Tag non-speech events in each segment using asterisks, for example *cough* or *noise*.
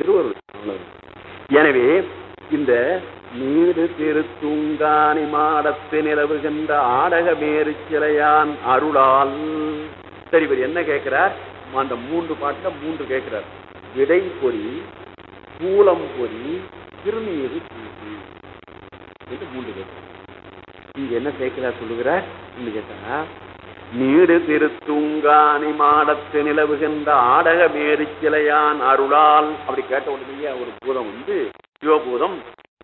திருவருள். அவ்வளவு. எனவே இந்த நீடு திருத்தூங்கானி மாடத்து நிலவுகின்ற ஆடக மேறு சிலையான் அருளால். சரி இவர் என்ன கேட்கிறார்? அந்த மூன்று பாட்டில் மூன்று கேட்கிறார். விடை பொறி கூலம் பொறி திருநீரு பூசி என்று மூன்று கேட்கிறார். இங்க என்ன கேட்கிறார் சொல்லுகிறார்? என்று கேட்டா நீடு திருத்தூங்கானி மாடத்து நிலவுகின்ற ஆடக மேறு அருளால். அப்படி கேட்ட உடனே ஒரு பூதம் வந்து சிவபூதம்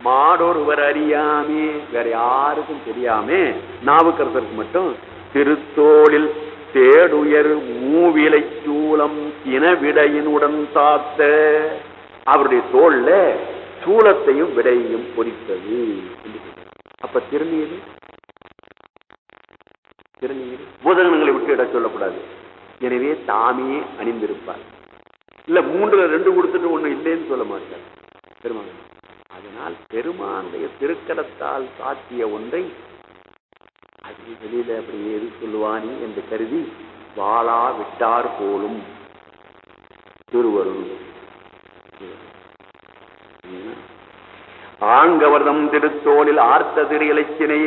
மாடொருவர் அறியாமே வேற யாருக்கும் தெரியாமே. நாவுக்கரசருக்கு மட்டும் திருத்தோளில் தேடுயர் மூவிலை இன இனவிடையினுடன் தாத்த அவருடைய தோல்ல சூலத்தையும் விடையையும் பொறித்தது. அப்ப திருநீர் பூதகணங்களை விட்டு இட சொல்லக்கூடாது. எனவே தாமே அணிந்திருப்பார். இல்ல மூன்றுல ரெண்டு கொடுத்துட்டு ஒண்ணு இல்லைன்னு சொல்ல மாட்டார். பெருமான் அதனால் பெருமானுடைய திருக்கடத்தால் சாத்திய ஒன்றை அது வெளியில அப்படி எது சொல்லுவானி என்று கருதி வாழா விட்டார் போலும். திருவருள். ஆங்கவர்தம் திருத்தோளில் ஆர்த்த திரு இலச்சினை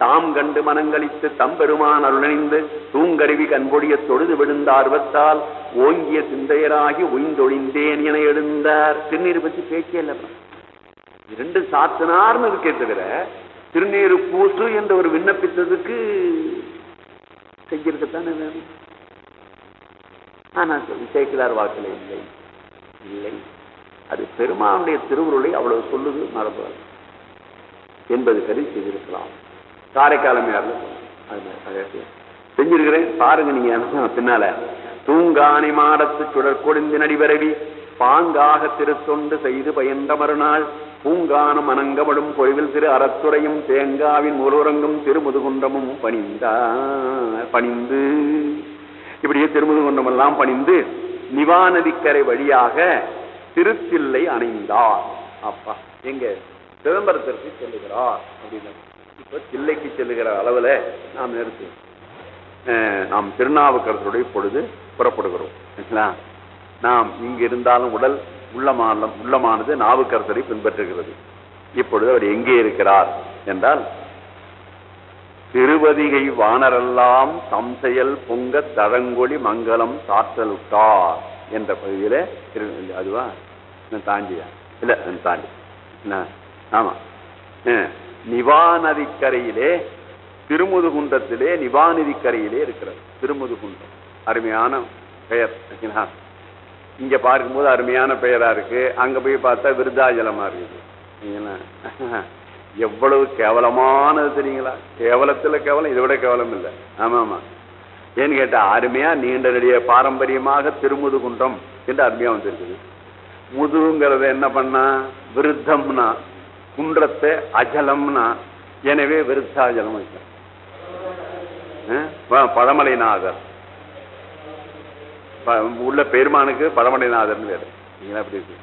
தாம் கண்டு மனங்களித்து தம்பெருமான் அருளணிந்து தூங்கருவி கண்பொடிய தொழுது விழுந்த ஆர்வத்தால் ஓங்கிய சிந்தையராகி ஒய்ந்தொழிந்தேன் என எழுந்தார். திருநீர் பற்றி பேச்சே இல்லை இரண்டு சாத்தினார்னு இருக்கே தவிர திருநீரு பூசு என்ற ஒரு விண்ணப்பித்ததுக்கு செய்யறதுதானே வேணும். ஆனா சேக்கிலார் வாக்கில் இல்லை. இல்லை. அது பெருமானுடைய திருவுருளை அவ்வளவு சொல்லுது மரபு என்பது கருதி செய்திருக்கலாம். காரைக்காலம் செஞ்சிருக்கிறேன். பாருங்க நீங்க பின்னால. தூங்கானை மாடத்து சுடர் கொடிந்து நடிவரவி பாங்காக திருத்தொண்டு செய்து பயந்த மறுநாள் பூங்கானம் அணங்கப்படும் பொழிவில் திரு அறத்துறையும் தேங்காவின் முருரங்கும் திருமுதுகுன்றமும் பணிந்தார் பணிந்து. இப்படியே திருமுதுகுன்றம் எல்லாம் பணிந்து நிவாநதிக்கரை வழியாக திருத்தில்லை அணைந்தார். அப்பா எங்க சிதம்பரத்திற்கு செல்லுகிறார். அப்படின்னு இப்போ தில்லைக்கு செல்லுகிற அளவில் நாம் நிறுத்து. நாம் திருநாவுக்கரசருடைய பொழுது புறப்படுகிறோம். சரிங்களா நாம் இங்கு இருந்தாலும் உடல் உள்ளமானம் உள்ளமானது நாவுக்கரசரை பின்பற்றுகிறது. இப்பொழுது அவர் எங்கே இருக்கிறார் என்றால் திருவதிகை வானரெல்லாம் தம் செயல் பொங்க தழங்கொழி மங்களம் சாற்றல் சாற்றலுக்கார் என்ற பகுதியில் அதுவா? தாண்டியா? இல்லை தாண்டி. ஆமா. நிவாநதிக்கரையிலே திருமுதுகுன்றத்திலே நிவாநதிக்கரையிலே இருக்கிறது. திருமுதுகுன்றம். அருமையான பெயர் இங்க பார்க்கும்போது அருமையான பெயரா இருக்கு. அங்க போய் பார்த்தா விருதாஜலமா இருக்குது. *laughs* எவ்வளவு கேவலமானது தெரியுங்களா? கேவலத்துல கேவலம் இதை விட கேவலம் இல்லை. ஆமா ஆமா ஏன்னு கேட்டா அருமையா நீண்ட நெடிய பாரம்பரியமாக திருமுதுகுன்றம் என்று அருமையா வந்திருக்குது. முதுங்கிறத என்ன பண்ணா? விருத்தம்னா குன்றத்தை அஜலம்னா எனவே விருத்தாஜலம் வைக்க பழமலைநாதர். உள்ள பெருமானுக்கு பழமலைநாதர்னு வேறு அப்படி இருக்கு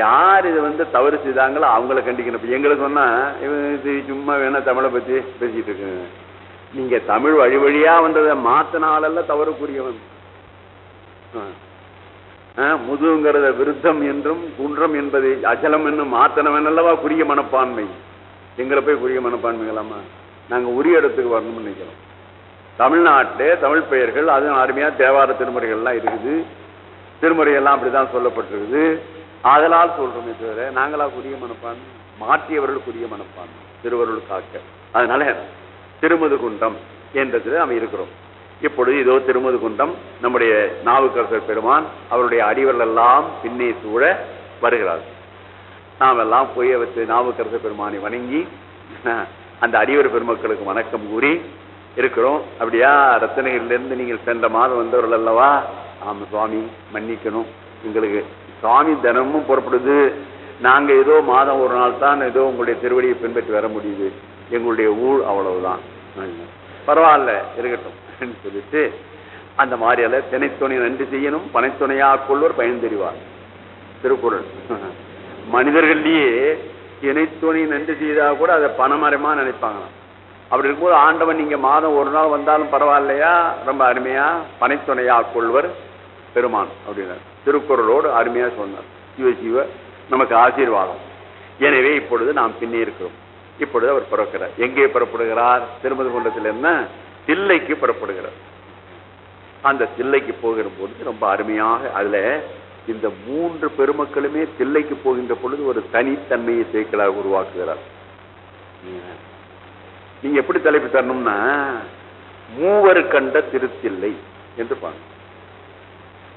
யார் இது வந்து தவறு செய்தாங்களோ அவங்கள கண்டிக்கணும். எங்களை சொன்னா இது சும்மா வேணா தமிழை பத்தி பேசிட்டு இருக்குங்க. நீங்க தமிழ் வழி வழியா வந்ததை மாத்தினாலெல்லாம் தவறுக்குரியவன். முதுங்கிறத விருத்தம் என்றும் குன்றம் என்பதை அச்சலம் என்னும் மாத்தனவன் அல்லவா குறிய மனப்பான்மை? எங்களை போய் புரிய மனப்பான்மைகளாமா? நாங்கள் உரிய இடத்துக்கு வரணும்னு நினைக்கிறோம். தமிழ்நாட்டிலே தமிழ் பெயர்கள் அதுவும் அருமையாக தேவார திருமுறைகள்லாம் இருக்குது. திருமுறைகள்லாம் அப்படிதான் சொல்லப்பட்டிருக்குது. அதனால் சொல்றோமே தவிர நாங்களா குறிய மனப்பான்மை மாற்றியவர்களுக்குரிய மனப்பான்மை திருவருள் காக்க. அதனால திருமுதுகுன்றம் என்றதில் நம்ம இருக்கிறோம். இப்பொழுது இதோ குண்டம் நம்முடைய நாவுக்கரசர் பெருமான் அவருடைய அடிவர்கள் எல்லாம் பின்னே சூழ வருகிறார். நாம் எல்லாம் போய் வச்சு நாவுக்கரசர் பெருமானை வணங்கி *laughs* அந்த அடிவர் பெருமக்களுக்கு வணக்கம் கூறி இருக்கிறோம். அப்படியா? ரத்தனகிரிலிருந்து நீங்கள் சென்ற மாதம் வந்தவர்கள் அல்லவா? ஆமா சுவாமி மன்னிக்கணும். எங்களுக்கு சுவாமி தினமும் புறப்படுது. நாங்க ஏதோ மாதம் ஒரு நாள் தான் ஏதோ உங்களுடைய திருவடியை பின்பற்றி வர முடியுது. எங்களுடைய ஊர் அவ்வளவுதான். பரவாயில்ல இருக்கட்டும். சொல்லிட்டு அந்த மாதிரியால தினைத்துணை நன்றி செய்யணும் பனைத்துணையா கொள்வர் பயன் தெரிவார். திருக்குறள். *laughs* மனிதர்கள்லயே தினைத்துணை நன்றி செய்தா கூட அதை பணமரமா நினைப்பாங்க அப்படி இருக்கும்போது ஆண்டவன் நீங்க மாதம் ஒரு நாள் வந்தாலும் பரவாயில்லையா? ரொம்ப அருமையா? பனைத்துணையா கொள்வர் பெருமான் அப்படின்னார். திருக்குறளோடு அருமையா சொன்னார். சிவ சிவ நமக்கு ஆசீர்வாதம். எனவே இப்பொழுது நாம் பின்னே இருக்கிறோம். இப்பொழுது அவர் பிறக்கிறார். எங்கே புறப்படுகிறார்? திருமதி குண்டத்தில் என்ன? தில்லைக்கு புறப்படுகிறார். அந்த தில்லைக்கு போகிற பொழுது ரொம்ப அருமையாக அதுல இந்த மூன்று பெருமக்களுமே தில்லைக்கு போகின்ற பொழுது ஒரு தனித்தன்மையை சேர்க்கலாக உருவாக்குகிறார். நீங்க எப்படி தலைப்பு தரணும்னா மூவர் கண்ட திருத்தில்லை என்று பாருங்க.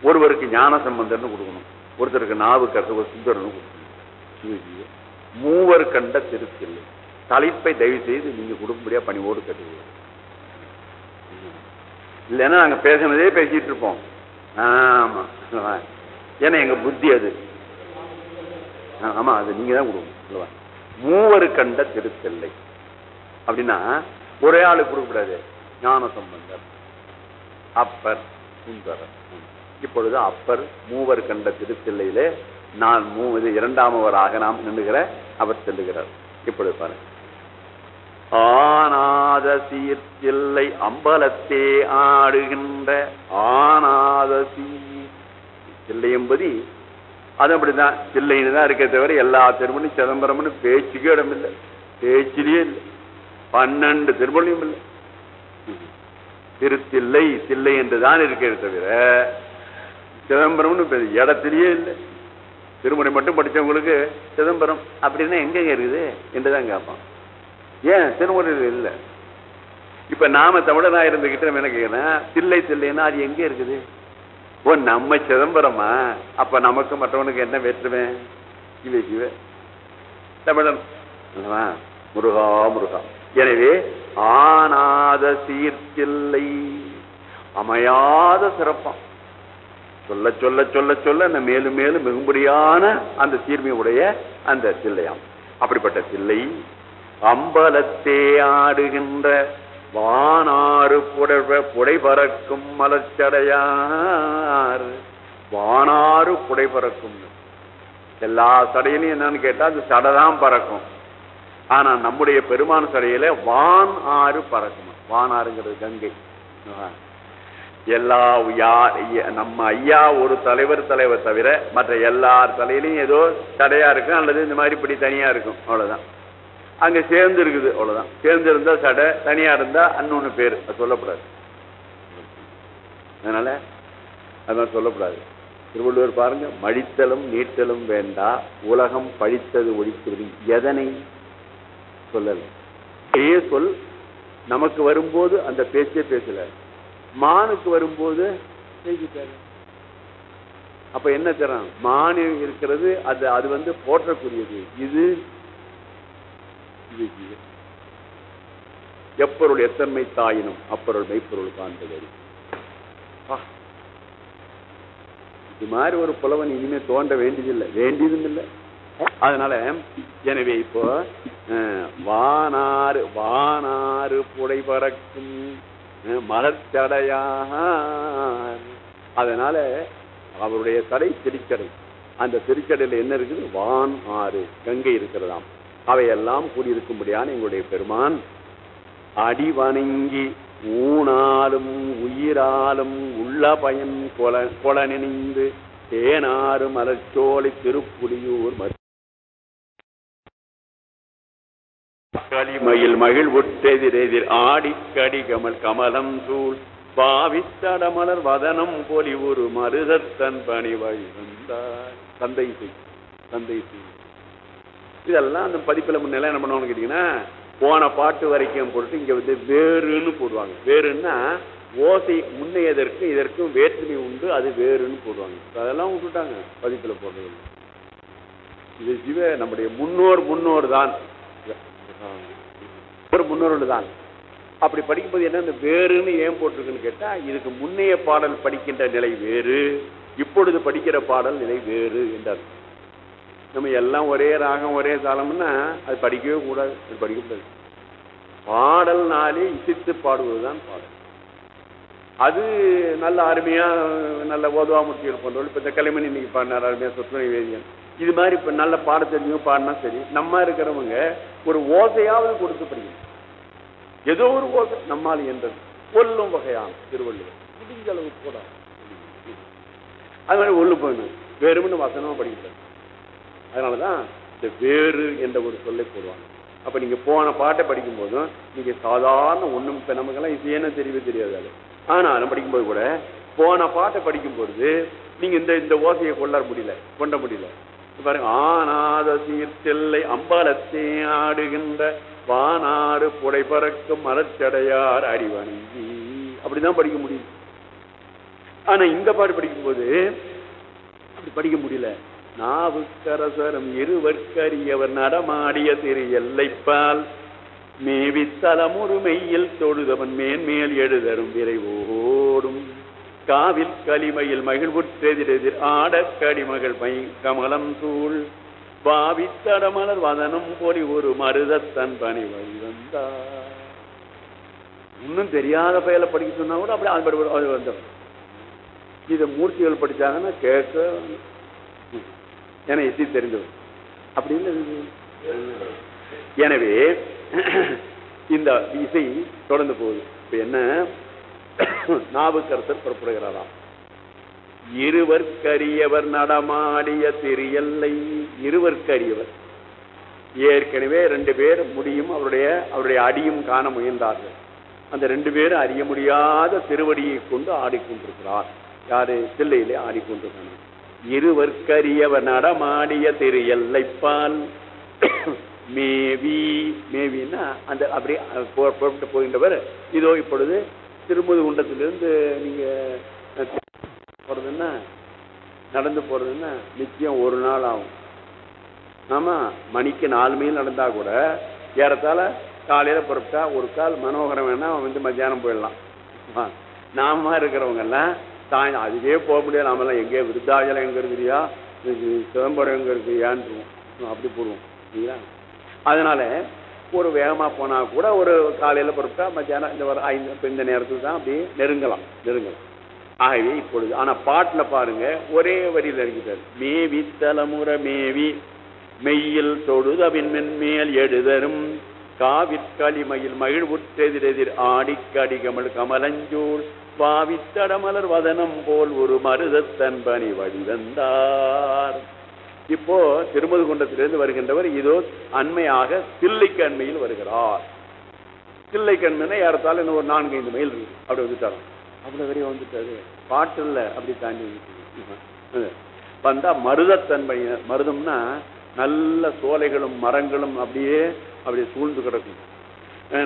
ஒருவருக்கு ஞான சம்பந்தம்னு கொடுக்கணும். ஒருத்தருக்கு நாவு கசவ சுந்தரன்னு கொடுக்கணும். மூவர் கண்ட திருத்தில்லை தலைப்பை தயவு செய்து நீங்க கொடுக்கும்படியா பணிவோடு கட்டுவீங்க இல்லைன்னா நாங்கள் பேசினதே பேசிட்டு இருப்போம். ஆமாம் ஏன்னா எங்கள் புத்தி அது. ஆமாம் அது நீங்கள் தான் கொடுக்கணும். மூவர் கண்ட திருத்தெல்லை. அப்படின்னா ஒரே ஆளு கொடுக்கக்கூடாது ஞான சம்பந்தர். அப்பர் சுந்தரர் இப்பொழுது அப்பர் மூவர் கண்ட திருத்தெல்லையிலே நான் மூ இது இரண்டாமவராக நாம் நின்றுகிற அவர் செல்லுகிறார். இப்பொழுது பாருங்க. ஆனாத சீர்த்தில்லை அம்பலத்தே ஆடுகின்ற ஆனாத சீர் தில்லை என்பது அது அப்படிதான் தில்லைன்னு தான் இருக்க தவிர எல்லா திருமணம் சிதம்பரம்னு பேச்சுக்கே இடம் இல்லை பேச்சிலேயே இல்லை. பன்னெண்டு திருமணியும் இல்லை. திருத்தில்லை தில்லை என்று தான் இருக்கிற தவிர சிதம்பரம்னு இடத்திலேயே இல்லை. திருமணம் மட்டும் படிச்சவங்களுக்கு சிதம்பரம் அப்படின்னா எங்கெங்க இருக்குது? என்று தான் கேட்பான். ஏன்? திருமுறையில் இல்லை. இப்ப நாம தமிழனா இருந்துகிட்டு என்ன கேட்கிறேன் தில்லை தில்லைன்னா அது எங்க இருக்குது? ஓ நம்ம சிதம்பரமா? அப்ப நமக்கு மற்றவனுக்கு என்ன வெற்றுவேன் சிவ சிவ தமிழன். முருகா முருகா. எனவே ஆனாத சீர்த்தில்லை அமையாத சிறப்பாம். சொல்ல சொல்ல சொல்ல சொல்ல அந்த மேலும் மேலும் மிகும்படியான அந்த சீர்மையுடைய அந்த தில்லையாம். அப்படிப்பட்ட தில்லை அம்பலத்தே ஆடுகின்ற வானாறு புடவ புடை பறக்கும் மலச்சடையார் வானாறு புடை பறக்கும் எல்லா சடையிலையும் என்னன்னு கேட்டா அந்த சடை தான் பறக்கும். ஆனா நம்முடைய பெருமான சடையில வான் ஆறு பறக்கும். வானாறுங்கிறது கங்கை. எல்லா நம்ம ஐயா ஒரு தலைவர் தலைவர் தவிர மற்ற எல்லார் தலையிலையும் ஏதோ தடையா இருக்கும் அல்லது இந்த மாதிரி இப்படி தனியா இருக்கும். அவ்வளவுதான். அங்க சேர்ந்து இருக்குது அவ்வளவுதான். சேர்ந்து இருந்தா சடை தனியா இருந்தா அன்னொன்னு பேரு. அது சொல்லக்கூடாது அதனால அதான் சொல்லக்கூடாது திருவள்ளுவர் பாருங்க மடித்தலும் நீட்டலும் வேண்டா உலகம் பழித்தது ஒழிக்கிறது எதனை சொல்லல. ஏ சொல் நமக்கு வரும்போது அந்த பேச்சே பேசல. மானுக்கு வரும்போது பேசிட்டாரு. அப்ப என்ன தரம் மான் இருக்கிறது அது அது வந்து போற்றக்கூடியது. இது எப்பொருள் எத்தன்மை தாயினும் அப்பொருள் மெய்ப்பொருள் காண்பது இது மாதிரி ஒரு புலவன் இனிமே தோன்ற வேண்டியதில்லை. வேண்டியதும் இல்லை அதனால எனவே இப்போ வானாறு வானாறு புடை பறக்கும் மலர்ச்சடையாக அதனால அவருடைய தடை திருச்சடை. அந்த திருச்சடையில என்ன இருக்குது? வான் ஆறு. கங்கை இருக்கிறதாம். அவையெல்லாம் கூடியிருக்கும்படியான எங்களுடைய பெருமான் அடி வணங்கி ஊனாலும் உயிராலும் உள்ள பயன் கொல கொல நினைந்து தேனாறு மலர்ச்சோலை திருப்புலியூர் களிமயில் மகிழ் உற்றெதிரெதிர் ஆடிக்கடி கமல் கமலம் சூழ் பாவித்தடமலர் வதனம் பொலி ஒரு மருதத்தன் பணி வழி வந்தார் தந்தை செய் தந்தை செய். இதெல்லாம் அந்த பதிப்பில் முன்னெல்லாம் என்ன பண்ணுவாங்கன்னு கேட்டிங்கன்னா போன பாட்டு வரைக்கும் போட்டு இங்கே வந்து வேறுன்னு போடுவாங்க. வேறுன்னா ஓசை முன்னையதற்கு இதற்கும் வேற்றுமை உண்டு அது வேறுன்னு போடுவாங்க. அதெல்லாம் விட்டுட்டாங்க பதிப்பில் போடுறது. இது சிவ நம்முடைய முன்னோர் முன்னோர் தான். ஒரு முன்னோர்கள் தான். அப்படி படிக்கும்போது என்ன இந்த வேறுன்னு ஏன் போட்டிருக்குன்னு கேட்டால் இதுக்கு முன்னைய பாடல் படிக்கின்ற நிலை வேறு இப்பொழுது படிக்கிற பாடல் நிலை வேறு என்றார். நம்ம எல்லாம் ஒரே ராகம் ஒரே தாளம்னா அது படிக்கவே கூடாது அது படிக்கக்கூடாது பாடல்னாலே இசித்து பாடுவதுதான் பாடல். அது நல்ல அருமையா நல்ல ஓதுவாமூர்த்திகள் போன்றவர்கள் இப்போ இந்த கலைமணி இன்னைக்கு பாடினார் அருமையா சொத்துணை வேதியன். இது மாதிரி இப்போ நல்ல பாட தெரிஞ்சவங்க பாடினா சரி. நம்ம இருக்கிறவங்க ஒரு ஓசையாவது கொடுத்து படிக்கணும். ஏதோ ஒரு ஓசை நம்மால் என்றது கொல்லும் வகையான திருவள்ளுவர். முடிஞ்ச அளவு கூட. அது மாதிரி ஒல்லு போயிடணும் வெறும்னு வசனமா படிக்கிறது அதனாலதான் இந்த வேறு என்ற ஒரு சொல்லை போடுவாங்க. அப்போ நீங்கள் போன பாட்டை படிக்கும் போதும் நீங்கள் சாதாரண ஒன்றும் இப்போ நமக்கெல்லாம் இது என்ன தெரியவே தெரியாது அது. ஆனாலும் படிக்கும்போது கூட போன பாட்டை படிக்கும் பொழுது இந்த இந்த ஓசையை கொள்ள முடியல கொண்ட முடியல. பாருங்க ஆனாத சீர்த்தெல்லை அம்பலத்தே ஆடுகின்ற வானாறு புடை பறக்கும் மலச்சடையார் அடிவணங்கி. அப்படிதான் படிக்க முடியும். ஆனா இந்த பாட்டு படிக்கும்போது அப்படி படிக்க முடியல. நாவுக்கரசரும் இருவர்க்கரியவர் நடமாடிய திரு எல்லைப்பால் மேவி தலமுறுமையில் தொழுதவன் மேன்மேல் எழுதரும் விரைவோடும். காவில் களிமையில் மகிழ்வுற்றெதிரெதிர் ஆடக் கடிமகள் மை கமலம் சூழ். பாவித்தடமலர் வதனம் பொலி ஒரு மருதத்தன் பணி வழி வந்தார். இன்னும் தெரியாத பயல படிக்க சொன்னா கூட அப்படி அது படி- அது இதை மூர்த்திகள் படிச்சாங்கன்னா கேட்க ஏன்னா இசை தெரிஞ்சவர் அப்படி இல்லை எனவே *clears throat* இந்த இசை தொடர்ந்து போகுது. இப்ப என்ன? *clears throat* நாவுக்கரசர் புறப்படுகிறாராம். இருவர்க்கரியவர் நடமாடிய திரு இருவர்க்கரியவர். ஏற்கனவே ரெண்டு பேர் முடியும் அவருடைய அவருடைய அடியும் காண முயன்றார்கள். அந்த ரெண்டு பேரும் அறிய முடியாத திருவடியை கொண்டு ஆடிக்கொண்டிருக்கிறார். யாரு? தில்லையிலே ஆடிக்கொண்டிருக்கிறார். இருவர்க்கரியவர் நடமாடிய திரு எல்லைப்பால். மேவி மேவின்னா அந்த அப்படி புறப்பட்டு போகின்றவர். இதோ இப்பொழுது திருமதி குண்டத்திலிருந்து நீங்கள் போகிறதுன்னா நடந்து போகிறதுன்னா நிச்சயம் ஒரு நாள் ஆகும். ஆமாம் மணிக்கு நாலு மணி நடந்தால் கூட ஏறத்தாழ காலையில் புறப்பட்டா ஒரு கால் மனோகரம் வேணால் அவன் வந்து மத்தியானம் போயிடலாம். ஆ, நாம இருக்கிறவங்கெல்லாம் தாய் அதுவே போக முடியாது. நாமெல்லாம் எங்கேயோ விருத்தாச்சலம் எங்கே இருக்குறியா சிதம்பரம் எங்கே இருக்குறியான்னு அப்படி போடுவோம். இல்லைங்களா? அதனால ஒரு வேகமா போனா கூட ஒரு காலையில பொறுத்தா மத்தியானம் இந்த வர ஐந்து இப்ப இந்த நேரத்துக்கு தான் அப்படியே நெருங்கலாம். நெருங்கலாம். ஆகவே இப்பொழுது ஆனா பாட்டுல பாருங்க ஒரே வரியில் இருக்கிறார் மேவி தலைமுறை மேவி மெய்யில் தொழுதவின் மென்மேல் எழுதரும். காவிற்களிமையில் மகிழ்வுற்றெதிரெதிர் ஆடிக்கடிகமல் கமலஞ்சூர். பாவித்தடமலர் வதனம் போல் ஒரு மருதத்தன் பணி வழிவந்தார் இப்போ திருமது குண்டத்திலிருந்து வருகின்றவர் இதோ அண்மையாக தில்லைக்கு அண்மையில் வருகிறார். தில்லைக்கு அண்மைனா ஏறத்தாழ இன்னும் ஒரு நான்கு ஐந்து மைல் இருக்கு. அப்படி வந்துட்டாராம் அவ்வளவு வரைய வந்துட்டாரு. பாட்டு இல்ல அப்படி தாண்டி. வந்தா மருதத்தன்மை மருதம்னா நல்ல சோலைகளும் மரங்களும் அப்படியே அப்படியே சூழ்ந்து கிடக்கும்.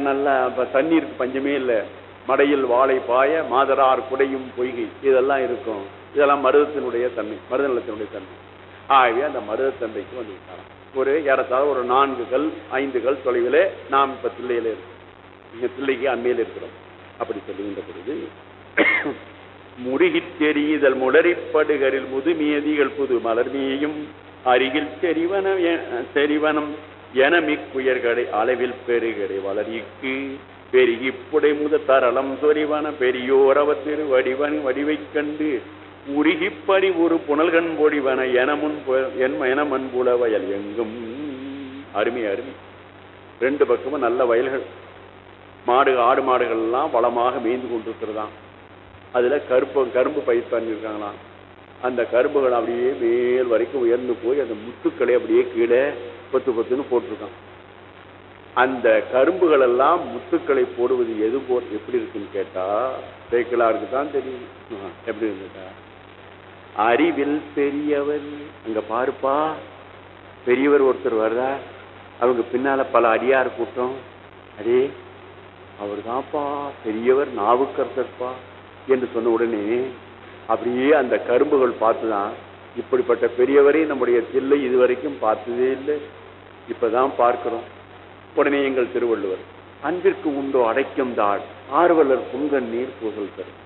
நல்லா இப்ப தண்ணீருக்கு பஞ்சமே இல்லை. மடையில் வாழை பாய மாதரார் குடையும் பொய்கை. இதெல்லாம் இருக்கும். இதெல்லாம் மருதத்தினுடைய தன்மை. மருத நிலத்தினுடைய தன்மை. ஆகவே அந்த மருதத்தன்மைக்கு வந்து விட்டாராம். ஒரு ஏறத்தாழ ஒரு நான்கு கல் ஐந்து கல் தொலைவிலே நாம் இப்ப தில்லையில இருக்கோம் இங்க தில்லைக்கு அண்மையில் இருக்கிறோம். அப்படி சொல்லுகின்ற பொழுது முருகித் தெரியுதல் முடரிப்படுகரில் முதுமியதிகள் புது மலர்மியையும் அருகில் தெரிவனம் தெரிவனம் என மிக்குயர்களை அளவில் பெருகரை வளரிக்கு பெருகி புடை முத தரளம் சொரிவன பெரியோரவ திரு வடிவன் வடிவைக் கண்டு உருகிப்படி ஒரு புனல்கண் பொடிவன என முன் என் என மண்புல வயல் எங்கும். அருமை அருமை. ரெண்டு பக்கமும் நல்ல வயல்கள். மாடு ஆடு மாடுகள்லாம் வளமாக மேய்ந்து கொண்டிருக்கிறதாம். அதில் கருப்பு கரும்பு பயிர் பண்ணியிருக்காங்களாம் அந்த கரும்புகள் அப்படியே மேல் வரைக்கும் உயர்ந்து போய் அந்த முத்துக்களை அப்படியே கீழே பத்து பத்துன்னு போட்டிருக்கான் அந்த கரும்புகள் எல்லாம் முத்துக்களை போடுவது எது போ எப்படி இருக்குன்னு கேட்டா சேக்கிலாருக்கு தான் தெரியும். எப்படி இருந்துட்டா அறிவில் பெரியவர். அங்க பாருப்பா பெரியவர் ஒருத்தர் வர்றா அவங்க பின்னால பல அடியார் கூட்டம். அடே அவர் தான்ப்பா பெரியவர் நாவுக்கரசர்ப்பா என்று சொன்ன உடனே அப்படியே அந்த கரும்புகள் பார்த்துதான் இப்படிப்பட்ட பெரியவரை நம்முடைய தில்லை இதுவரைக்கும் பார்த்ததே இல்லை. இப்பதான் பார்க்கிறோம். உடனே எங்கள் திருவள்ளுவர் அன்பிற்கு உண்டோ அடைக்கும் தாள் ஆர்வலர் புங்கன் நீர் பூசல் தரும்.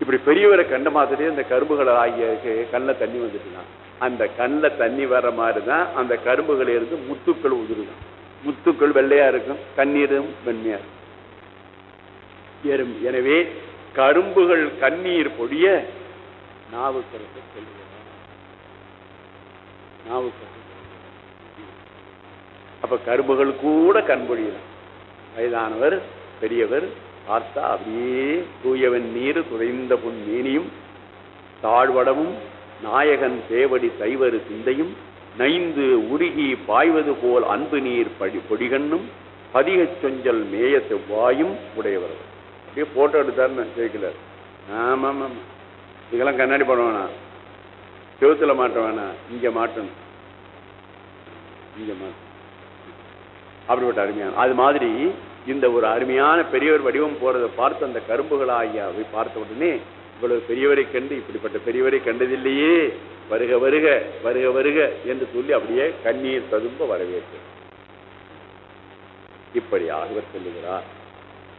இப்படி பெரியவரை கண்ட மாதிரி அந்த கரும்புகள் ஆகிய கண்ணில் தண்ணி வந்துட்டுனா அந்த கண்ணுல தண்ணி வர்ற மாதிரி தான் அந்த கரும்புகளில் இருந்து முத்துக்கள் உதிருதான். முத்துக்கள் வெள்ளையா இருக்கும் கண்ணீரும் வெண்மையா இருக்கும். எரும்- எனவே கரும்புகள் கண்ணீர் பொடிய நாவுக்கரசு சொல்லுகிறார். நாவுக்கரசு அப்ப கரும்புகள் கூட கண்பொழியலாம் வயதானவர் பெரியவர் பார்த்தா அப்படியே தூயவன் நீர் குறைந்த புன் மேனியும் தாழ்வடமும் நாயகன் சேவடி தைவரு சிந்தையும் நைந்து உருகி பாய்வது போல் அன்பு நீர் படி பொடிகண்ணும் பதிகச் சொஞ்சல் மேய செவ்வாயும் உடையவர். அப்படியே போட்டோ எடுத்தாருன்னு ஜெயிக்கல ஆமாம் ஆமாம் இதெல்லாம் கண்ணாடி பண்ண வேணாம். செவுத்துல மாட்ட வேணாம். இங்கே மாட்டணும். இங்கே மாட்டணும். அப்படிப்பட்ட அருமையான அது மாதிரி இந்த ஒரு அருமையான பெரியவர் வடிவம் போறதை பார்த்து அந்த கரும்புகளாகியாவை பார்த்த உடனே இவ்வளவு பெரியவரை கண்டு இப்படிப்பட்ட பெரியவரை கண்டதில்லையே வருக வருக வருக வருக என்று சொல்லி அப்படியே கண்ணீர் ததும்ப வரவேற்று. இப்படி இவர் சொல்லுகிறார்.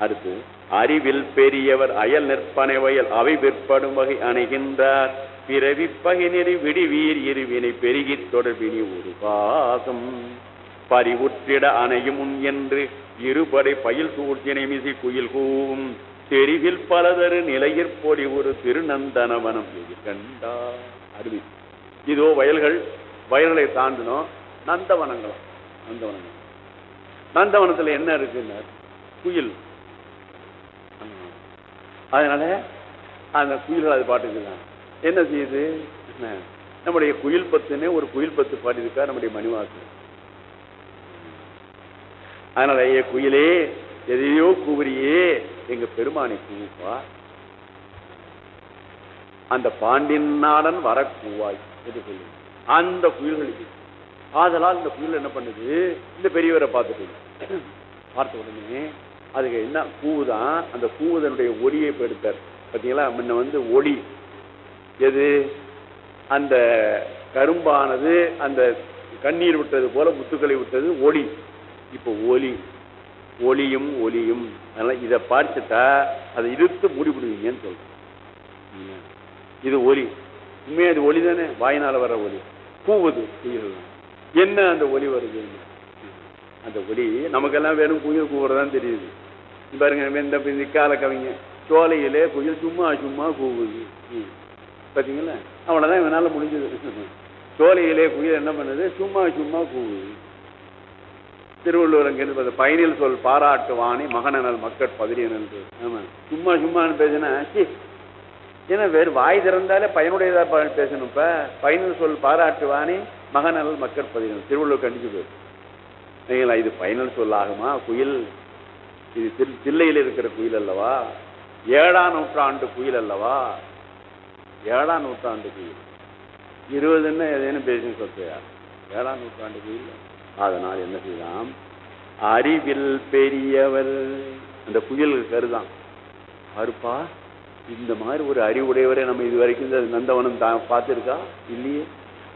அடுத்து அறிவில் பெரியவர் அயல் நிற்பனை வயல் அவை விற்படும் வகை அணைகின்றார். பிறவி பகினறி விடுவீர் இருவினை பெருகி தொடர்பினி ஒரு பாசம் பறிவுற்றிட அணையும் என்று இருபடை பயில் சூழ்ச்சினை மிசி குயில் கூவும். தெரிவில் பலதரு நிலையிற் பொடி ஒரு திருநந்தனவனம் இது கண்டா அருவி. இதோ வயல்கள் வயல்களை தாண்டினோம். நந்தவனங்களாம் நந்தவனங்கள். நந்தவனத்துல என்ன இருக்குன்னா குயில். அதனால அந்த குயில்கள் அது பாட்டுக்குதான் என்ன செய்யுது? நம்முடைய குயில் பத்துன்னு ஒரு குயில் பத்து பாடியிருக்கா நம்முடைய மணிவாசன் அதனால ஐய குயிலே எதையோ கூறியே எங்க பெருமானை கூப்பா அந்த பாண்டியன் நாடன் வர கூவாய் என்று அந்த குயில்களுக்கு. ஆதலால் இந்த குயில் என்ன பண்ணுது? இந்த பெரியவரை பார்த்துட்டு. பார்த்த உடனே அதுக்கு என்ன கூவுதான் அந்த கூவுதனுடைய ஒளியை இப்ப எடுத்தார். பார்த்தீங்களா முன்ன வந்து ஒளி. எது? அந்த கரும்பானது அந்த கண்ணீர் விட்டது போல முத்துக்களை விட்டது ஒளி. இப்போ ஒலி ஒளியும் ஒலியும். அதெல்லாம் இதை பார்த்துட்டா அதை இழுத்து மூடிவிடுவீங்கன்னு சொல்றேன். இது ஒலி. உண்மையா அது ஒலி தானே? வாயினால் வர ஒலி. கூவுது என்ன அந்த ஒலி வருது? அந்த ஒலி நமக்கெல்லாம் வெறும் குயில் கூவுறதான் தெரியுது. பாருங்க இந்த கால கவிங்க. சோலையிலே குயில் சும்மா சும்மா கூவுது. ம். அவனை தான் இவனால முடிஞ்சது. சோலையிலே குயில் என்ன பண்ணுது? சும்மா சும்மா கூவுது. திருவள்ளுவர் அங்கிருந்து பயனில் சொல் பாராட்டு வாணி மகனல் மக்கட் என்று ஆமா. சும்மா சும்மான்னு பேசினா ஏன்னா வேறு வாய் திறந்தாலே பயனுடையதா பேசணும். இப்போ பயனில் சொல் பாராட்டு வாணி மகனல் மக்கள் பதிரியனல் திருவள்ளுவர் கண்டிச்சு போயிரு. சரிங்களா இது பயனல் சொல் ஆகுமா? குயில். இது தில் தில்லையில் இருக்கிற குயில் அல்லவா? ஏழாம் நூற்றாண்டு குயில் அல்லவா? ஏழாம் நூற்றாண்டு குயில். இருபதுன்னு எதுன்னு பேசுன்னு சொல்றியா? ஏழாம் நூற்றாண்டு குயில். அதனால் என்ன செய்யலாம்? அறிவில் பெரியவர். அந்த குயில் கருதான். அருப்பா இந்த மாதிரி ஒரு அறிவுடையவரை நம்ம இது வரைக்கும் நந்தவனம் தான் பார்த்துருக்கா? இல்லையே.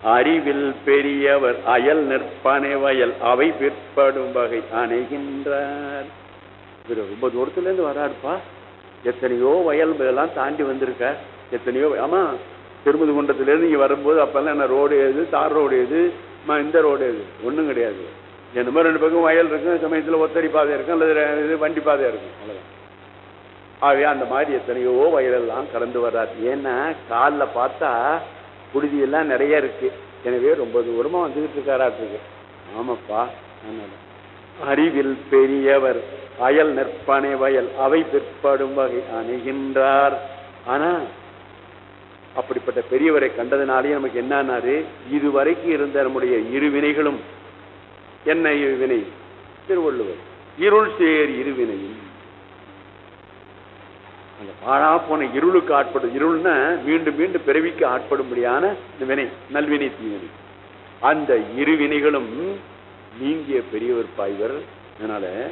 அறிவில் பெரியவர் அயல் நிற்பனை வயல் அவை பிற்படும் வகை அணைகின்றார். இவர் ரொம்ப தூரத்துலேருந்து வராருப்பா. எத்தனையோ வயல் எல்லாம் தாண்டி வந்திருக்க எத்தனையோ ஆமாம் திருமதி குண்டத்திலேருந்து இங்கே வரும்போது அப்போல்லாம் என்ன ரோடு எது தார் ரோடு எது இந்த ரோடு எது ஒன்றும் கிடையாது. இந்த மாதிரி ரெண்டு பக்கம் வயல் இருக்கும் சமயத்தில் ஒத்தடி பாதை இருக்கும் அல்லது இது வண்டி பாதை இருக்கும். அவ்வளோதான் ஆகவே அந்த மாதிரி எத்தனையோ வயலெல்லாம் கடந்து வராது ஏன்னா காலில் பார்த்தா புழுதியெல்லாம் நிறைய இருக்கு. எனவே ரொம்ப தூரமாக வந்துக்கிட்டு இருக்காராட்டுருக்கு ஆமாப்பா அறிவில் பெரியவர் அயல் நெற்பனை வயல் அவை பிற்படும் வகை அணுகின்றார். ஆனால் அப்படிப்பட்ட பெரியவரை கண்டதுனாலேயே நமக்கு என்னன்னாரு? இதுவரைக்கும் இருந்த நம்முடைய இரு வினைகளும் என்ன இரு வினை திருவள்ளுவர். இருள் சேர் இருவினையும். அந்த பாழா போன இருளுக்கு ஆட்படும். இருள்னா மீண்டும் மீண்டும் பிறவிக்கு ஆட்படும்படியான இந்த வினை நல்வினை தீவினை. அந்த இரு வினைகளும் நீங்கிய பெரியவர் பாய்வர். அதனால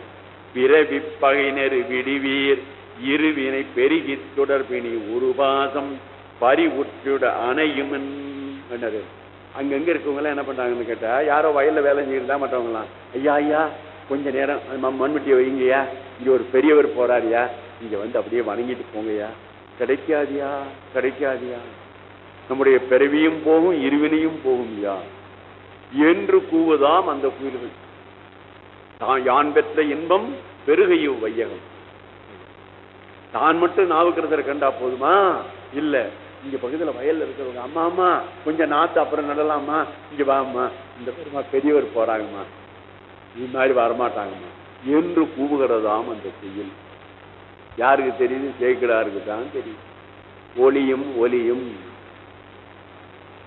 பிறவி பகையினர் விடுவீர். இருவினை பெருகி தொடர்பினி உருவாசம். பறிவுற்றுட அணையும் என்னது? அங்கங்க இருக்கவங்களாம் என்ன பண்றாங்கன்னு கேட்டா யாரோ வயல்ல வேலை செஞ்சுருந்தா மற்றவங்களாம் ஐயா ஐயா கொஞ்ச நேரம் மண்வெட்டியை வைங்கய்யா இங்க ஒரு பெரியவர் போறாருயா இங்க வந்து அப்படியே வணங்கிட்டு போங்கய்யா. கிடைக்காதியா கிடைக்காதியா. நம்முடைய பிறவியும் போகும் இருவினையும் போகும் யா என்று கூவுதாம் அந்த குயில்கள் தான் யான் பெற்ற இன்பம் பெருகையும் வையகம். தான் மட்டும் நாவுக்கிறத கண்டா போதுமா? இல்லை. இங்க பக்கத்துல வயல்ல இருக்கிறவங்க அம்மா அம்மா கொஞ்சம் நாத்து அப்புறம் நடலாமா? இங்க வாம்மா. இந்த பெருமா பெரியவர் போறாங்கம்மா. இது மாதிரி வரமாட்டாங்கம்மா. என்று கூவுகிறதாம் அந்த குயில் யாருக்கு தெரியுது? ஜெயிக்கிறாருக்கு தான் தெரியும் ஒளியும் ஒலியும்.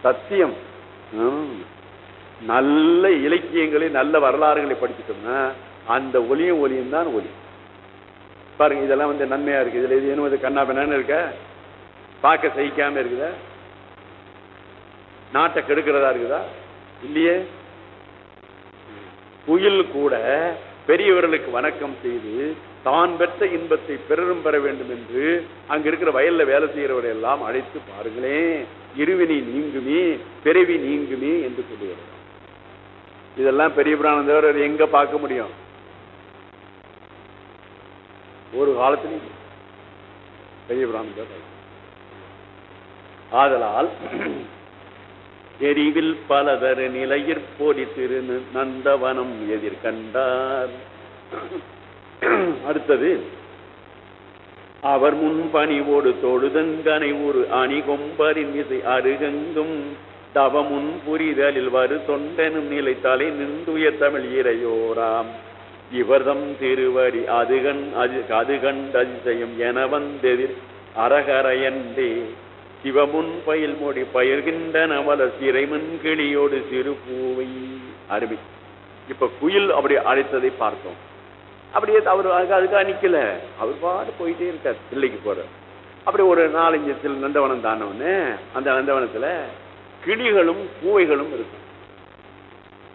சத்தியம். ம். நல்ல இலக்கியங்களை நல்ல வரலாறுகளை படிச்சுட்டோம்னா அந்த ஒலியும் ஒலியும் தான் ஒலி. பாருங்க இதெல்லாம் வந்து நன்மையா இருக்கு. இதுல இது என்ன கண்ணா பின்னான்னு இருக்க. பார்க்க சகிக்காம இருக்குதா? நாட்டை கெடுக்கிறதா இருக்குதா? இல்லையே. குயில் கூட பெரியவர்களுக்கு வணக்கம் செய்து தான் பெற்ற இன்பத்தை பிறரும் பெற வேண்டும் என்று அங்க இருக்கிற வயல்ல வேலை செய்கிறவரை எல்லாம் அழைத்து பாருங்களேன் இருவினி நீங்குமே பிறவி நீங்குமே என்று சொல்லுகிறார் இதெல்லாம் பெரிய பிராணம் தவிர எங்க பார்க்க முடியும்? ஒரு காலத்திலையும். பெரிய பிராணம் தவிர. ஆதலால் எரிவில் பலதரு நிலையிற் போடி திரு நந்தவனம் எதிர்கண்டார் அடுத்தது அவர் முன் பணிவோடு தொழுதங்கனை ஒரு அணிகொம்பரின் இசை அருகங்கும் தவமுன் புரிதலில் வரு தொண்டனும் நிலை தலை நின்றுய தமிழ் இறையோராம். இவர்தம் திருவடி அதுகண் அது அதுகண் அதிசயம் என வந்தெதிர் அரகரையன்றே சிவமுன் பயில் மொழி பயிர்கின்ற நவல சிறைமன் கிளியோடு சிறு பூவை. அருமை. இப்ப குயில் அப்படி அழைத்ததை பார்த்தோம். அப்படியே அவர் அதுக்காக நிக்கல. அவர் பாடு போயிட்டே இருக்கார் பிள்ளைக்கு போற. அப்படி ஒரு நாலஞ்சு சில நந்தவனம் தானவனே அந்த நந்தவனத்துல கிளிகளும் பூவைகளும் இருக்கும்.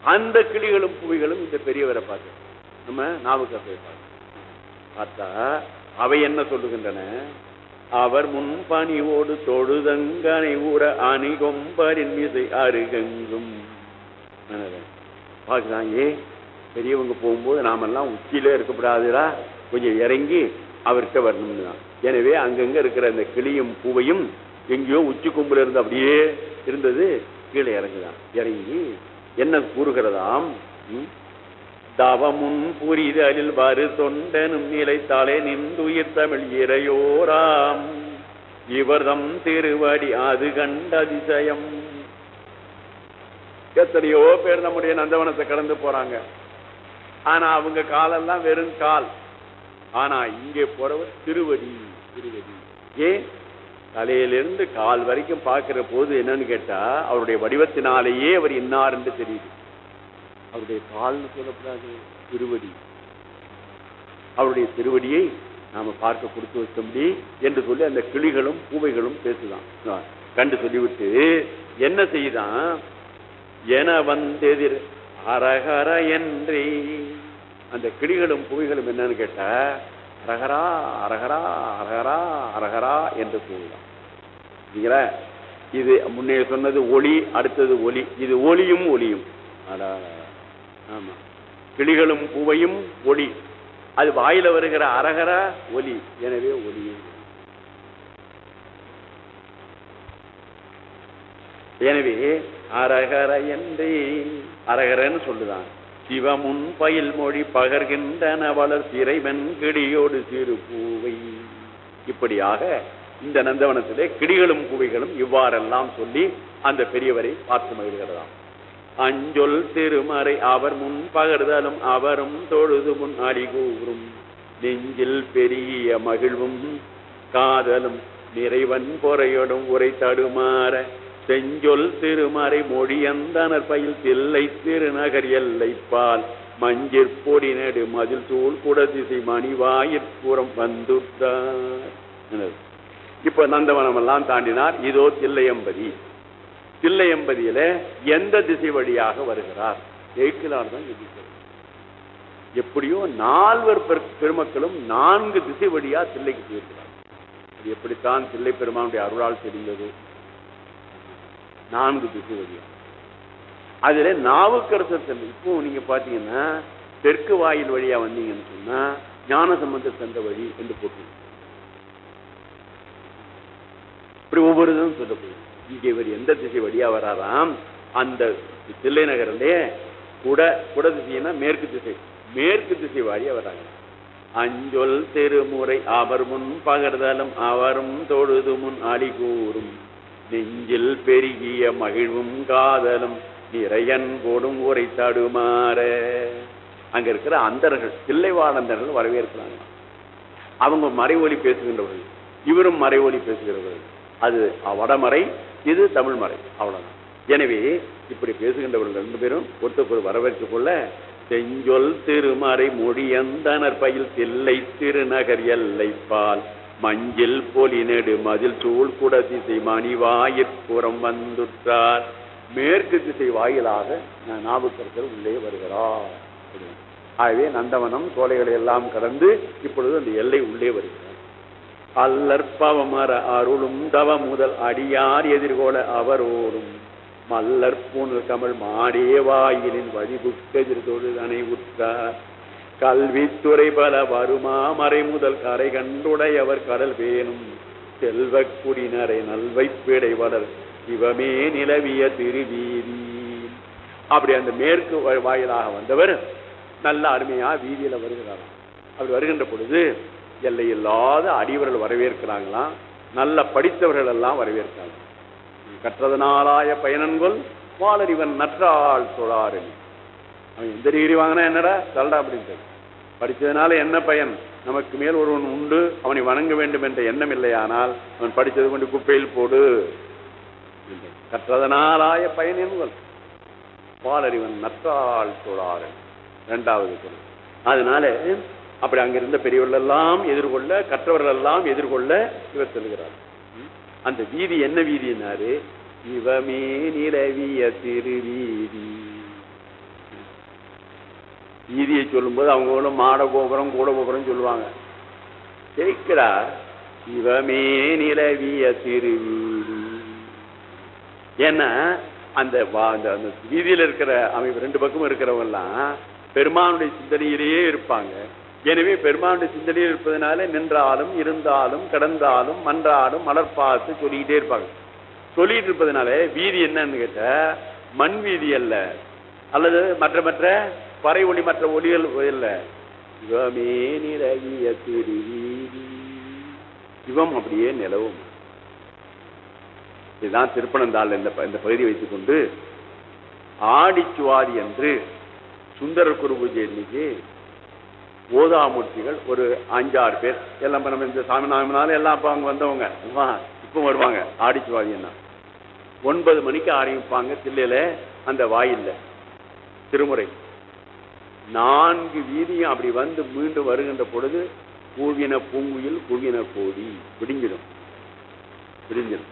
அந்த கிளிகளும் பூவைகளும் இந்த பெரியவரை பார்த்து நம்ம நாவுக்கு பார்த்தா அவை என்ன சொல்லுகின்றன? அவர் முன்பணிவோடு தொழுதங்கனை ஊற அணிகொம்பரின் மீது அருகெங்கும். பார்க்கலாம் ஏ பெரியவங்க போகும்போது நாமெல்லாம் உச்சியில இருக்கக்கூடாதுடா கொஞ்சம் இறங்கி அவர்கிட்ட வரணும்னு தான். எனவே அங்கங்க இருக்கிற அந்த கிளியும் பூவையும் எங்கேயோ உச்சி கும்பல இருந்து அப்படியே இருந்தது கீழே இறங்குதான். இறங்கி என்ன கூறுகிறதாம்? தவமுன் புரிதலில் வரு தொண்டனும் நிலைத்தாலே நின்றுயிர் தமிழ் இறையோராம். இவர்தம் திருவடி அது கண்ட அதிசயம். எத்தனையோ பேர் நம்முடைய நந்தவனத்தை கடந்து போறாங்க. ஆனா அவங்க காலெல்லாம் வெறும் கால். ஆனா இங்கே போறவர் திருவடி திருவடி. ஏன்? தலையிலிருந்து கால் வரைக்கும் பார்க்கிற போது என்னன்னு கேட்டா அவருடைய வடிவத்தினாலேயே அவர் இன்னார் என்று தெரியுது. அவருடைய கால்னு சொல்லக்கூடாது திருவடி. அவருடைய திருவடியை நாம பார்க்க கொடுத்து வச்சோம்டி என்று சொல்லி அந்த கிளிகளும் பூவைகளும் பேசுதான். கண்டு சொல்லிவிட்டு என்ன செய்தான்? என வந்தெதிர் அரகர என்றே. அந்த கிளிகளும் புவிகளும் என்னன்னு கேட்டா அரகரா அரகரா அரகரா அரகரா என்று கூறலாம் சரிங்களா இது முன்னே சொன்னது ஒளி அடுத்தது ஒலி இது ஒளியும் ஒளியும். அடா கிளிகளும் பூவையும் ஒளி. அது வாயில வருகிற அரகர ஒலி எனவே ஒளியும் எனவே அரகர என்றே அரகரன்னு சொல்லுதான். சிவமுன் பயில் மொழி பகர்கின்றன வளர் சிறைவன் கிடியோடு சிறு பூவை. இப்படியாக இந்த நந்தவனத்திலே கிடிகளும் பூவைகளும் இவ்வாறெல்லாம் சொல்லி அந்த பெரியவரை பார்த்து மகிழ்கிறதாம். அஞ்சொல் திருமறை அவர் முன் பகர்தலும் அவரும் தொழுது முன் அடிகூறும். நெஞ்சில் பெரிய மகிழ்வும் காதலும் நிறைவன் பொறையோடும் உரை தடுமாற. செஞ்சொல் திருமறை மொழியந்தனர் பயில் தில்லை திருநகர் எல்லைப்பால். மஞ்சிற் பொடி நெடு மதில் சூழ் குடதிசை மணிவாயிற்புறம் வந்துட்டார். இப்ப நந்தவனமெல்லாம் தாண்டினார். இதோ தில்லையம்பதி தில்லை எம்பதியில எந்த திசை வழியாக வருகிறார்? ஜெயிக்கலார் தான் ஜெயிக்கிறார் எப்படியோ நால்வர் பெருமக்களும் நான்கு திசை வழியா தில்லைக்கு போயிருக்கிறார். அது எப்படித்தான் தில்லை பெருமானுடைய அருளால் தெரிந்தது? நான்கு திசை வழியா. அதுல நாவுக்கரசர் செல்ல இப்போ நீங்க பாத்தீங்கன்னா தெற்கு வாயில் வழியா வந்தீங்கன்னு சொன்னா ஞான சம்பந்தர் சென்ற வழி என்று போட்டு இப்படி ஒவ்வொரு இதுவும் சொல்லப்படுது இங்கே இவர் எந்த திசை வழியா வராராம்? அந்த தில்லை நகரிலே குட குட திசைன்னா மேற்கு திசை. மேற்கு திசை வழியா வராங்க. அஞ்சொல் திருமுறை அவர் முன் பகர்தலும் அவரும் தொழுது முன் அடி கூறும். நெஞ்சில் பெருகிய மகிழ்வும் காதலும் நிறையன் போடும் உரை தடுமாற. அங்க இருக்கிற அந்தர்கள் தில்லைவாழந்தர்கள் வரவேற்கிறாங்க. அவங்க மறைவொலி பேசுகின்றவர்கள். இவரும் மறைவொலி பேசுகிறவர்கள். அது வடமறை இது தமிழ் மறை. அவ்வளவுதான். எனவே இப்படி பேசுகின்றவர்கள் ரெண்டு பேரும் ஒருத்தருக்கு வரவேற்றுக் கொள்ள செஞ்சொல் திருமறை மொழியந்தனர் பயில் தில்லை திருநகர் எல்லைப்பால். மஞ்சில் பொலி நெடு மதில் சூழ் குட திசை மணிவாயிற்புறம் வந்துற்றார். மேற்கு திசை வாயிலாக நாவுக்கரசர் உள்ளே வருகிறார். ஆகவே நந்தவனம் சோலைகளை எல்லாம் கடந்து இப்பொழுது அந்த எல்லை உள்ளே வருகிறார். அல்லற்பவமர அருளும் தவ முதல் அடியார் எதிர்கோல அவரோடும். மல்லர் கமல் மாடே வாயிலின் வழிபுக்கெதிர்தொழு அணை உற்றார் கல்வித்துறை பல வருமா மறை முதல் கரை கண்டுடையவர் கடல் வேணும். செல்வக்குடினரை நல்வைப்பிடை வளர் இவமே நிலவிய திருவீதி. அப்படி அந்த மேற்கு வாயிலாக வந்தவர் நல்ல அருமையா வீதியில வருகிறார். அப்படி வருகின்ற பொழுது எல்லையில்லாத அடிவர்கள் வரவேற்கிறாங்களாம். நல்ல படித்தவர்கள் எல்லாம் வரவேற்கிறாங்க. கற்றதனாலாய பயனன்கொள் பாலறிவன் நற்றாள் தொழாறு அவன் எந்த டிகிரி வாங்கினா என்னடா? தள்ளடா அப்படின்ட்டு படித்ததுனால என்ன பயன்? நமக்கு மேல் ஒருவன் உண்டு அவனை வணங்க வேண்டும் என்ற எண்ணம் இல்லையானால் அவன் படித்தது கொண்டு குப்பையில் போடு. கற்றதனாலாய பயன் என்கொள் பாலறிவன் நற்றாள் தொழாரன். இரண்டாவது குரல் அதனால அப்படி அங்கிருந்த பெரியவர்கள் எல்லாம் எதிர்கொள்ள கற்றவர்கள் எல்லாம் எதிர்கொள்ள இவர் செல்கிறார் அந்த வீதி என்ன வீதினாரு? இவமே நிலவிய திருவீதி வீதியை சொல்லும்போது அவங்க மாட கோபுரம் கூட கோபுரம் சொல்லுவாங்க. கேட்கிறா இவமே நிலவிய திருவீதி ஏன்னா அந்த அந்த அந்த இருக்கிற அமைப்பு ரெண்டு பக்கமும் இருக்கிறவங்க எல்லாம் பெருமானுடைய சிந்தனையிலேயே இருப்பாங்க. எனவே பெருமானுடைய சிந்தனையில் இருப்பதனால நின்றாலும் இருந்தாலும் கிடந்தாலும் மன்றாலும் மலர்பாத்து சொல்லிக்கிட்டே இருப்பாங்க. சொல்லிட்டு இருப்பதனால வீதி என்னன்னு கேட்ட மண் வீதி அல்ல. அல்லது மற்ற மற்ற பறை ஒளி மற்ற ஒளிகள் இல்ல இவமே நிலவிய திருவீதி இவம் அப்படியே நிலவும். இதுதான் திருப்பனந்தாள் இந்த ப- இந்த பகுதியை வைத்துக் கொண்டு ஆடிச்சுவாதி என்று சுந்தர குரு பூஜை இன்னைக்கு போதாமூர்த்திகள் ஒரு அஞ்சாறு பேர். எல்லாம் இப்ப நம்ம இந்த சாமி நாமினாலும் எல்லாம் அப்ப அவங்க வந்தவங்க. வா, வருவாங்க. ஆடிச்சுவாதின்னா ஒன்பது மணிக்கு ஆரம்பிப்பாங்க தில்லையில. அந்த வாயில்ல. திருமுறை. நான்கு வீதியும் அப்படி வந்து மீண்டும் வருகின்ற பொழுது பூவின பூங்குயில் பூவின கோடி. விடுங்கிடும் விடிஞ்சிடும்.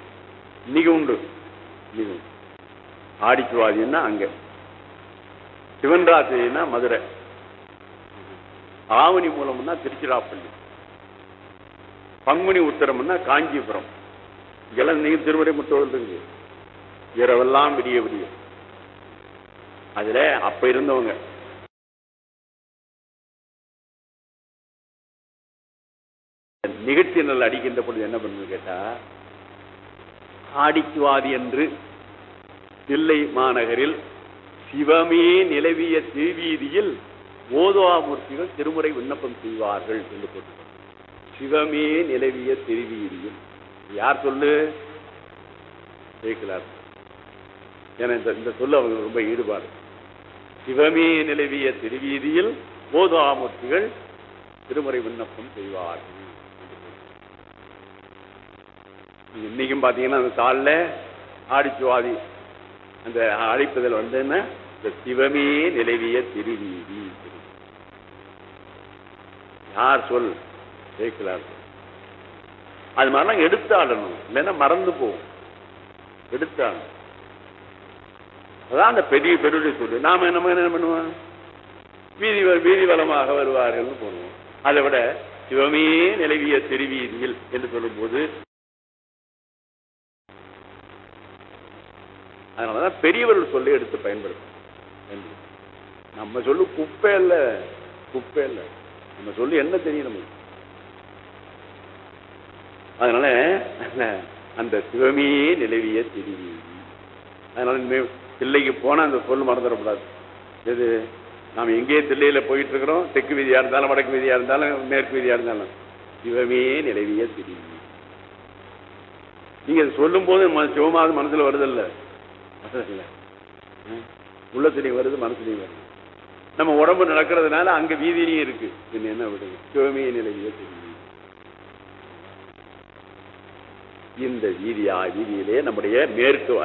இன்னைக்கு உண்டு. இன்னைக்கு உண்டு. ஆடிச்சுவாதின்னா அங்க. சிவன்ராத்திரினா மதுரை. ஆவணி மூலம்னா திருச்சிராப்பள்ளி. பங்குனி உத்தரம்னா காஞ்சிபுரம். இங்கெல்லாம் நீங்க திருமுறை முத்தோடு இரவெல்லாம் விடிய விடிய. அதுல அப்ப இருந்தவங்க. நிகழ்ச்சி நல்ல அடிக்கின்ற பொழுது என்ன பண்ணுது கேட்டா ஆடிக்குவாதி என்று தில்லை மாநகரில் சிவமே நிலவிய திருவீதியில் ஓதுவாமூர்த்திகள் திருமுறை விண்ணப்பம் செய்வார்கள் என்று போட்டு சிவமே நிலவிய திருவீதியில். யார் சொல்லு? கேட்கலார் என இந்த இந்த சொல்ல அவங்க ரொம்ப ஈடுபாடு. சிவமே நிலவிய திருவீதியில் போதாமூர்த்திகள் திருமுறை விண்ணப்பம் செய்வார்கள் இன்னைக்கும் பாத்தீங்கன்னா அந்த தாளில் ஆடிச்சுவாதி அந்த அழைப்புதல் வந்து என்ன இந்த சிவமே நிலவிய திருவீதி. யார் சொல்? கேட்கலார் அது மாதிரிலாம் எடுத்தாடணும். இல்லைன்னா மறந்து போகும். எடுத்தாடணும். அதான் அந்த பெரிய பெருடைய சொல்லு நாம என்ன என்ன பண்ணுவோம்? வீதி வீதி வளமாக வருவார்கள் போடுவோம். அதை விட சிவமே நிலவிய திருவீதியில் என்று சொல்லும்போது அதனாலதான் பெரியவர்கள் சொல்லி எடுத்து பயன்படுத்தும். நம்ம சொல்லு குப்பை இல்ல குப்பை இல்ல நம்ம சொல்லி என்ன தெரியும் நமக்கு? அதனால அந்த சிவமே நிலவிய திருவீதி அதனால இனிமே தில்லைக்கு போனா அந்த சொல் மறந்துடக்கூடாது. எது? நாம் எங்கேயே தில்லையில போயிட்டு இருக்கிறோம் தெற்கு வீதியா இருந்தாலும் வடக்கு வீதியா இருந்தாலும் மேற்கு வீதியா இருந்தாலும். சிவமே நிலவிய திருவீதி நீங்க சொல்லும் போது சிவமாவது மனசுல வருதில்ல வருதில்ல ம். வருது மனசுலையும் வருது. நம்ம உடம்பு நடக்கிறதுனால அங்க வீதியிலையும் இருக்கு. இது என்ன விடுங்க சிவமே நிலையிலே தெரியும் இந்த வீதியா? வீதியிலே நம்முடைய மேற்கு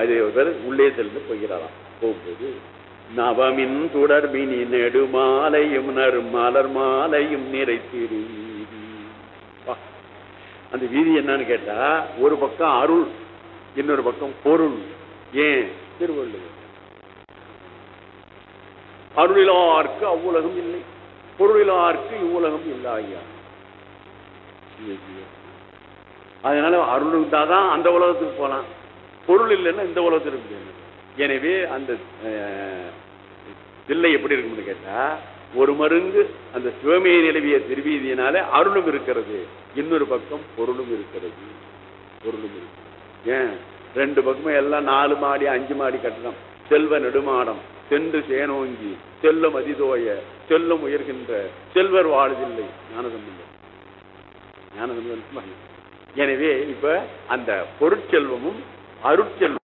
உள்ளே சென்று போகிறாராம். போகும்போது நவமின் தொடர்பினி நெடுமாலையும் நறுமலர் மாலையும் நிறைத்திரு வா. அந்த வீதி என்னன்னு கேட்டா ஒரு பக்கம் அருள் இன்னொரு பக்கம் பொருள். ஏன்? திருவள்ளுவர். அருளிலார்க்கு அவ்வுலகம் இல்லை. பொருளிலார்க்கு இவ்வுலகம் இல்லை ஐயா அதனால அருள் இருந்தாதான் அந்த உலகத்துக்கு போகலாம் பொருள் இல்லைன்னா இந்த உலகத்துக்கு முடியாது எனவே அந்த தில்லை எப்படி இருக்கும்னு கேட்டா ஒரு மருங்கு அந்த சிவமையை நிலவிய திருவீதியினால அருளும் இருக்கிறது. இன்னொரு பக்கம் பொருளும் இருக்கிறது. பொருளும் இருக்கு ஏன்? ரெண்டு பக்கமும் எல்லாம் நாலு மாடி அஞ்சு மாடி கட்டணம். செல்வ நெடுமாடம். சென்று சேனோங்கி செல்லும் அதிதோய செல்லும் உயர்கின்ற செல்வர் வாழுதில்லை ஞானதமில்லை ஞானதமில்லை எனவே இப்ப அந்த பொருட்செல்வமும் அருட்செல்வம்